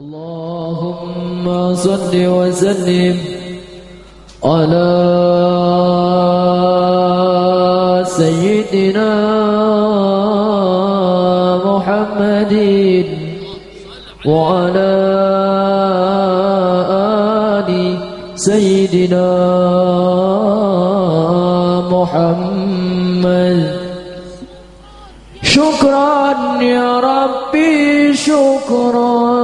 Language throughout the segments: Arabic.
اللهم صل وسلم على سيدنا محمد وعلى آل سيدنا محمد. شكرا يا ربي شكرا.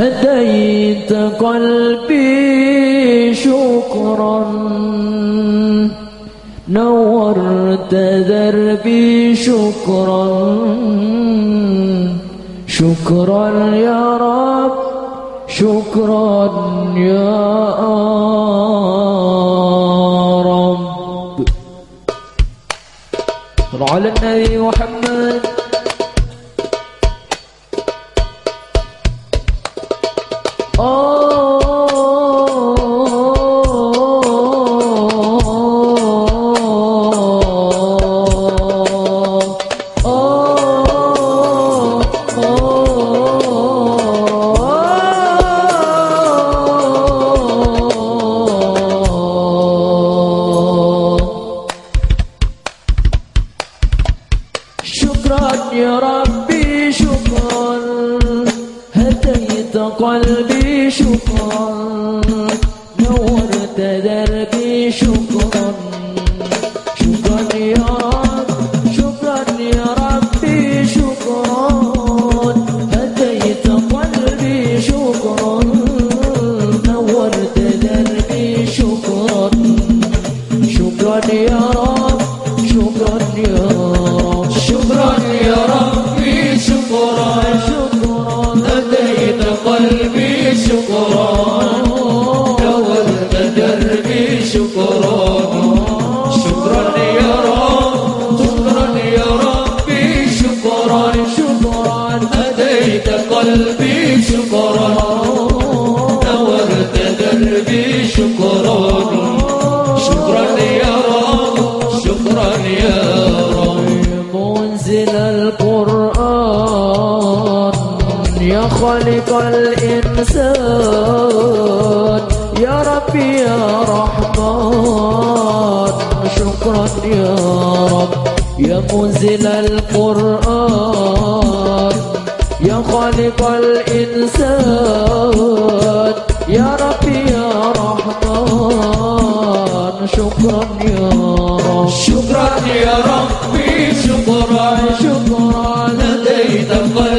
هديت قلبي شكرا. نورت دربي شكرا. شكرا يا رب شكرا يا رب. على النبي محمد. شكرا يا ربي شكرا. هديت قلبي شكرا نورت دربي شكرا. يا خالق الإنسان. يا ربي يا رحمن. شكرا يا رب. يا منزل القرآن. يا خالق الإنسان. يا ربي يا رحمن. شكرا يا رب. شكرا يا ربي. شكرا شكرا هديت قلبي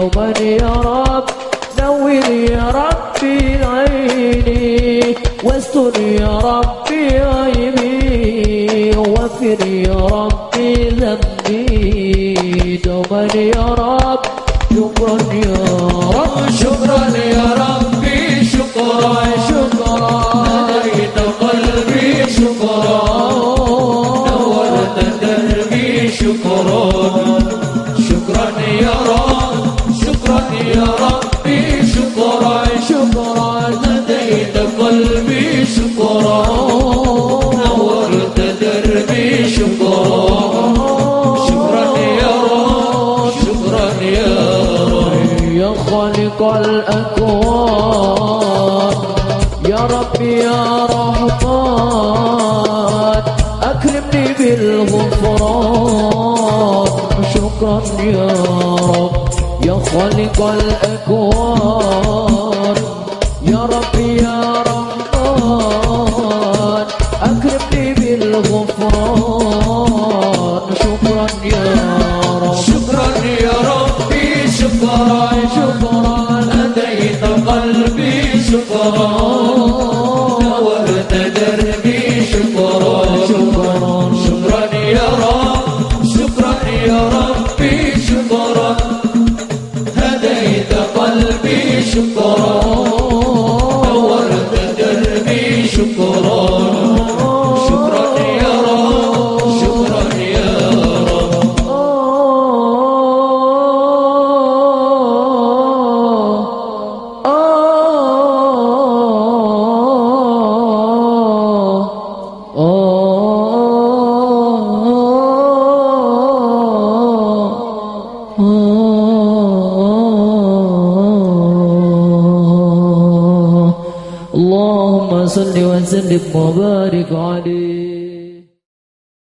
توبا يا رب نور يا ربي عيني واستر يا ربي عيبي واغفر يا ربي خالق الأكوان. يا ربي يا رحمن أكرمني بالغفران. شكرا يا رب يا خالق الأكوان. يا ربي يا شكرا. وأنت دربي شكرا يا رب شكرا يا ربي شكرا. هديت قلبي شكرا. صل وسلم وبارك عليه